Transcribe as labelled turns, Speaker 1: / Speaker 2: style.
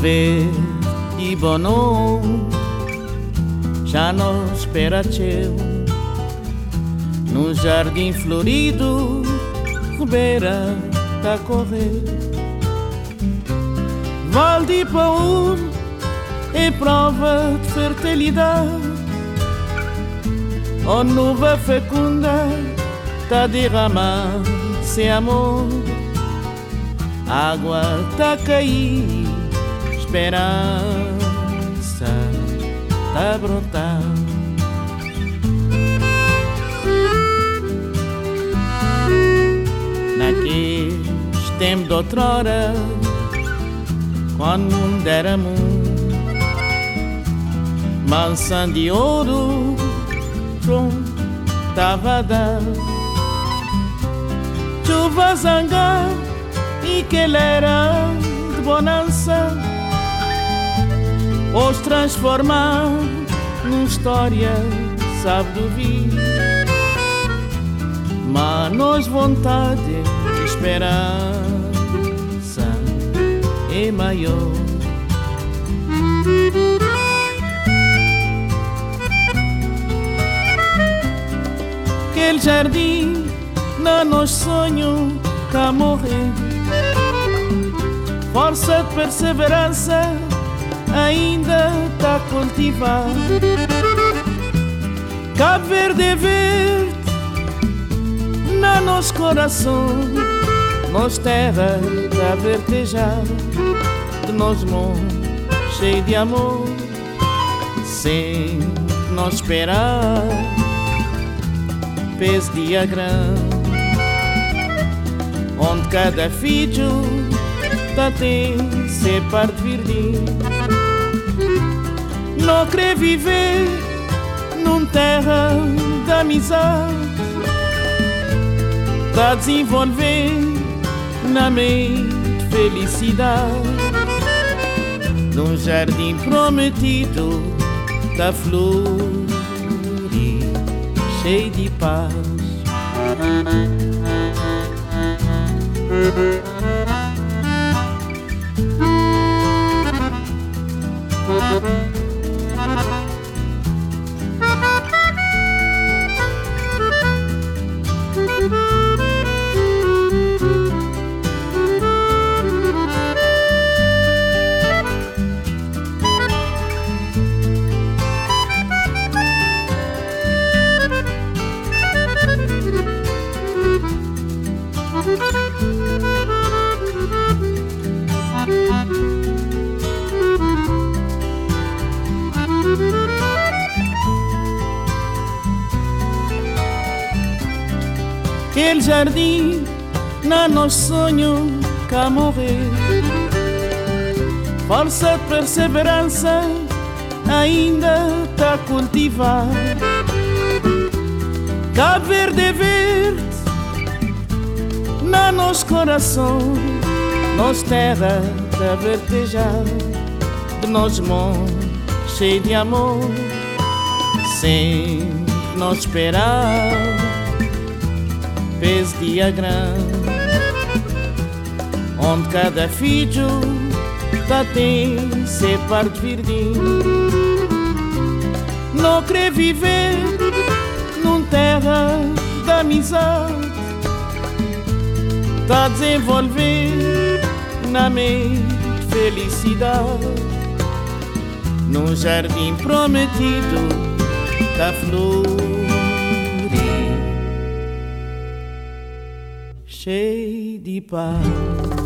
Speaker 1: verde e bono já não espera teu no jardim florido beira tá correr. Val de Paul é prova de fertilidade. Oh nuva fecunda tá derramar sem amor. Água tá cair esperança tá brotar. Naqueles tempos de outrora Quando o mundo era mundo Mansão de ouro tava dar. Chuva zangar E que ele era de bonança os transformar numa história, sabe do vir. Manos, vontade esperança é maior. Aquele jardim, não nos sonho, cá morrer. Força de perseverança ainda tá a cultivar. Cabo Verde é verde na nosso coração, nós terra tá vertejar, de nós mundo cheio de amor, sem nós esperar, pés dia grande, onde cada filho tem ser parte verde não querer viver num terra da amizade Tá desenvolver na mente felicidade Num jardim prometido da flor cheio de paz Aquele jardim, na nosso sonho, cá morrer. De perseverança ainda tá cultivar. Cabo Verde verde, na nosso coração, nós terra tá vertejar, de nós mundo cheio de amor, sem nós esperar fez dia grande Onde cada filho tá tem ser parte verdinho Não quer viver num terra da amizade Tá desenvolver na mente felicidade Num jardim prometido da flor cheio de paz.